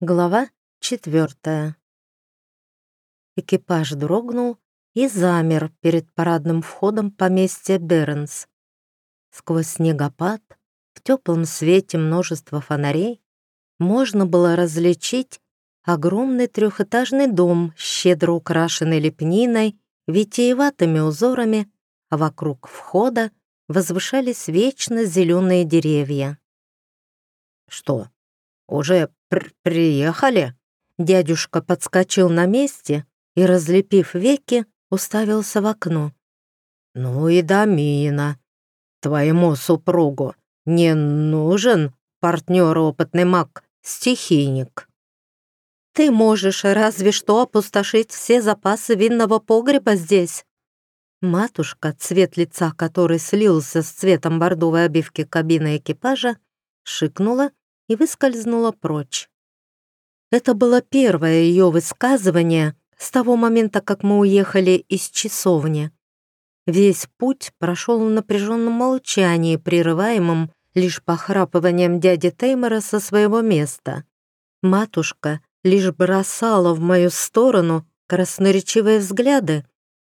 Глава четвертая. Экипаж дрогнул и замер перед парадным входом поместья Бернс. Сквозь снегопад, в теплом свете множества фонарей, можно было различить огромный трехэтажный дом, щедро украшенный лепниной, витиеватыми узорами, а вокруг входа возвышались вечно зеленые деревья. «Что, уже пр приехали?» Дядюшка подскочил на месте и, разлепив веки, уставился в окно. «Ну и Дамина, твоему супругу не нужен партнер опытный маг-стихийник?» «Ты можешь разве что опустошить все запасы винного погреба здесь». Матушка, цвет лица которой слился с цветом бордовой обивки кабины экипажа, шикнула и выскользнула прочь. Это было первое ее высказывание с того момента, как мы уехали из часовни. Весь путь прошел в напряженном молчании, прерываемом лишь похрапыванием дяди Теймора со своего места. Матушка лишь бросала в мою сторону красноречивые взгляды,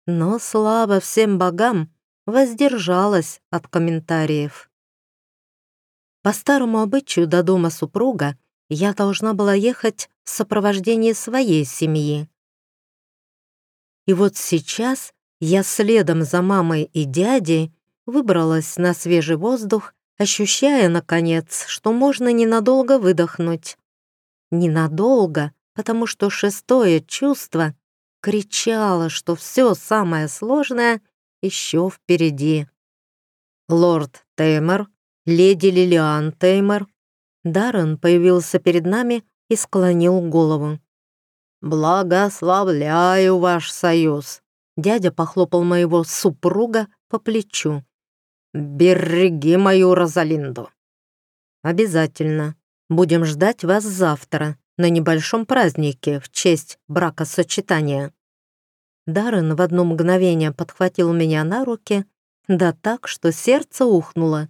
но, слава всем богам, воздержалась от комментариев. По старому обычаю до дома супруга я должна была ехать в сопровождении своей семьи. И вот сейчас я следом за мамой и дядей выбралась на свежий воздух, ощущая, наконец, что можно ненадолго выдохнуть. Ненадолго, потому что шестое чувство кричало, что все самое сложное еще впереди. Лорд Теймор леди Лилиан Теймер. Даррен появился перед нами и склонил голову. «Благословляю ваш союз!» Дядя похлопал моего супруга по плечу. «Береги мою Розалинду!» «Обязательно. Будем ждать вас завтра на небольшом празднике в честь бракосочетания». Даррен в одно мгновение подхватил меня на руки, да так, что сердце ухнуло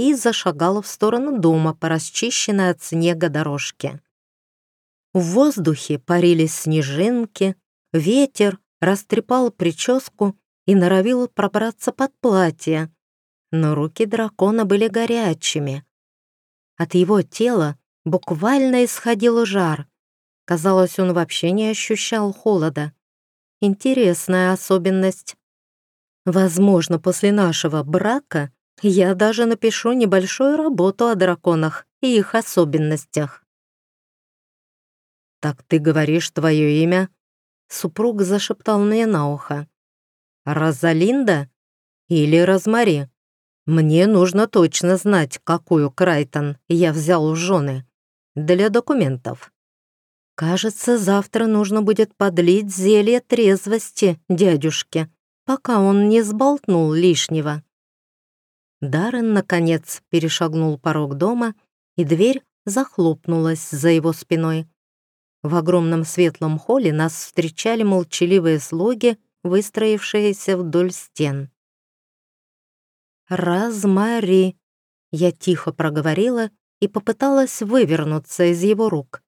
и зашагала в сторону дома по расчищенной от снега дорожке. В воздухе парились снежинки, ветер растрепал прическу и норовил пробраться под платье, но руки дракона были горячими. От его тела буквально исходил жар. Казалось, он вообще не ощущал холода. Интересная особенность. Возможно, после нашего брака я даже напишу небольшую работу о драконах и их особенностях. «Так ты говоришь твое имя?» Супруг зашептал мне на ухо. «Розалинда или Розмари? Мне нужно точно знать, какую Крайтон я взял в жены. Для документов. Кажется, завтра нужно будет подлить зелье трезвости дядюшке, пока он не сболтнул лишнего». Даррен, наконец, перешагнул порог дома, и дверь захлопнулась за его спиной. В огромном светлом холле нас встречали молчаливые слуги, выстроившиеся вдоль стен. «Размари!» — я тихо проговорила и попыталась вывернуться из его рук.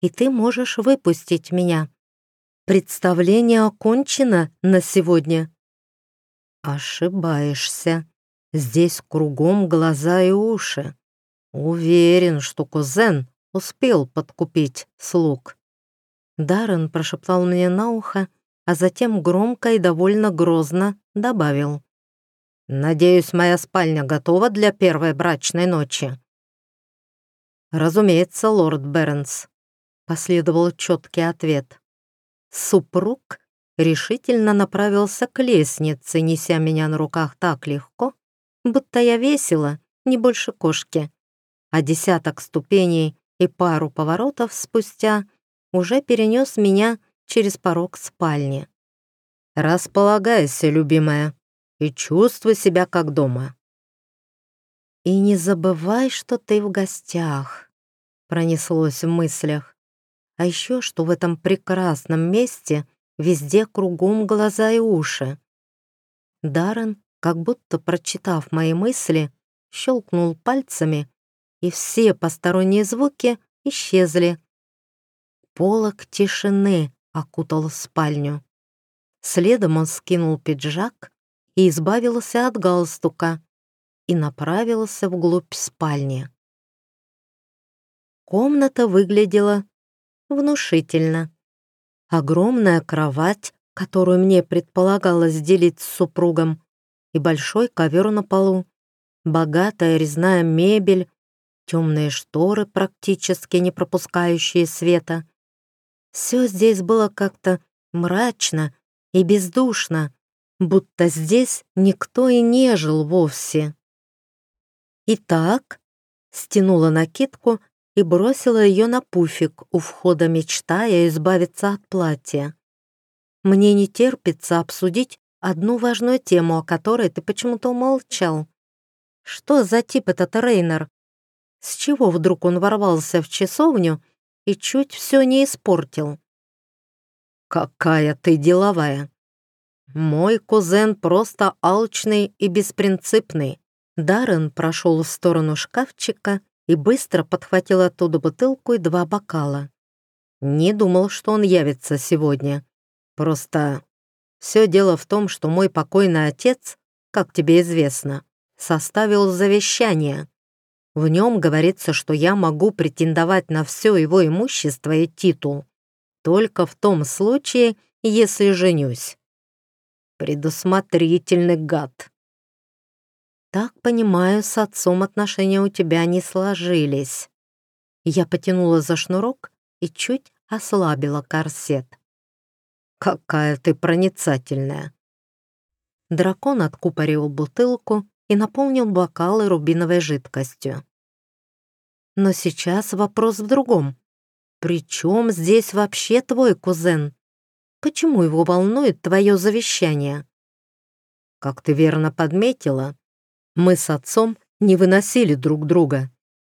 «И ты можешь выпустить меня. Представление окончено на сегодня». «Ошибаешься», Здесь кругом глаза и уши. Уверен, что кузен успел подкупить слуг. Даррен прошептал мне на ухо, а затем громко и довольно грозно добавил. «Надеюсь, моя спальня готова для первой брачной ночи?» «Разумеется, лорд Бернс», — последовал четкий ответ. Супруг решительно направился к лестнице, неся меня на руках так легко, будто я весила не больше кошки, а десяток ступеней и пару поворотов спустя уже перенес меня через порог спальни. «Располагайся, любимая, и чувствуй себя как дома». «И не забывай, что ты в гостях», — пронеслось в мыслях. «А еще, что в этом прекрасном месте везде кругом глаза и уши». Даррен как будто прочитав мои мысли, щелкнул пальцами, и все посторонние звуки исчезли, Полок тишины окутал спальню. Следом он скинул пиджак и избавился от галстука и направился вглубь спальни. Комната выглядела внушительно. Огромная кровать, которую мне предполагалось делить с супругом, и большой ковер на полу, богатая резная мебель, темные шторы, практически не пропускающие света. Все здесь было как-то мрачно и бездушно, будто здесь никто и не жил вовсе. «Итак», — стянула накидку и бросила ее на пуфик у входа, мечтая избавиться от платья. «Мне не терпится обсудить одну важную тему, о которой ты почему-то умолчал. Что за тип этот Рейнер? С чего вдруг он ворвался в часовню и чуть все не испортил?» «Какая ты деловая!» «Мой кузен просто алчный и беспринципный». Даррен прошел в сторону шкафчика и быстро подхватил оттуда бутылку и два бокала. Не думал, что он явится сегодня. Просто все дело в том, что мой покойный отец, как тебе известно, составил завещание. В нем говорится, что я могу претендовать на все его имущество и титул только в том случае, если женюсь. Предусмотрительный гад. Так понимаю, с отцом отношения у тебя не сложились. Я потянула за шнурок и чуть ослабила корсет. Какая ты проницательная. Дракон откупорил бутылку и наполнил бокалы рубиновой жидкостью. Но сейчас вопрос в другом. «При чем здесь вообще твой кузен? Почему его волнует твое завещание?» «Как ты верно подметила, мы с отцом не выносили друг друга.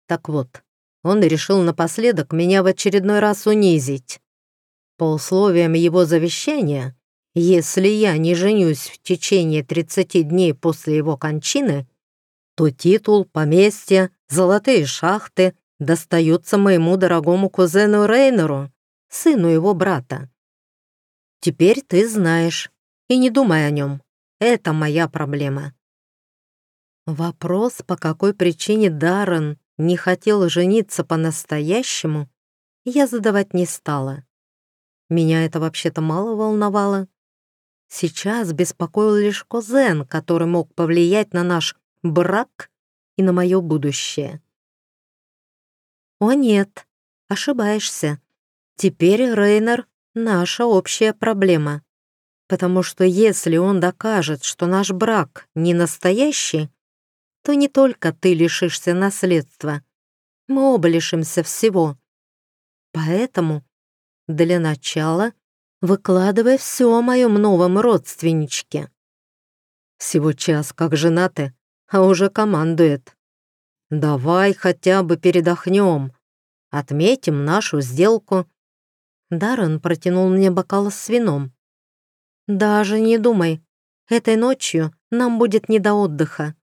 Так вот, он решил напоследок меня в очередной раз унизить. По условиям его завещания, если я не женюсь в течение 30 дней после его кончины, то титул, поместье, золотые шахты достается моему дорогому кузену Рейнеру, сыну его брата. Теперь ты знаешь, и не думай о нем. Это моя проблема. Вопрос, по какой причине Даррен не хотел жениться по-настоящему, я задавать не стала. Меня это вообще-то мало волновало. Сейчас беспокоил лишь кузен, который мог повлиять на наш брак и на мое будущее. «О нет, ошибаешься. Теперь Рейнер — наша общая проблема. Потому что если он докажет, что наш брак не настоящий, то не только ты лишишься наследства, мы оба лишимся всего. Поэтому для начала выкладывай все о моем новом родственничке. Всего час как женаты, а уже командует. «Давай хотя бы передохнем. Отметим нашу сделку». Даррен протянул мне бокал с вином. «Даже не думай. Этой ночью нам будет не до отдыха».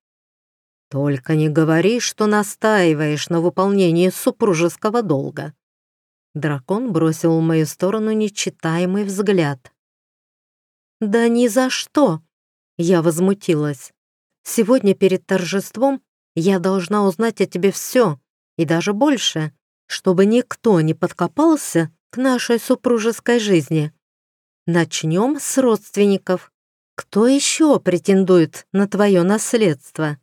«Только не говори, что настаиваешь на выполнении супружеского долга». Дракон бросил в мою сторону нечитаемый взгляд. «Да ни за что!» Я возмутилась. «Сегодня перед торжеством я должна узнать о тебе все, и даже больше, чтобы никто не подкопался к нашей супружеской жизни. Начнем с родственников. Кто еще претендует на твое наследство?»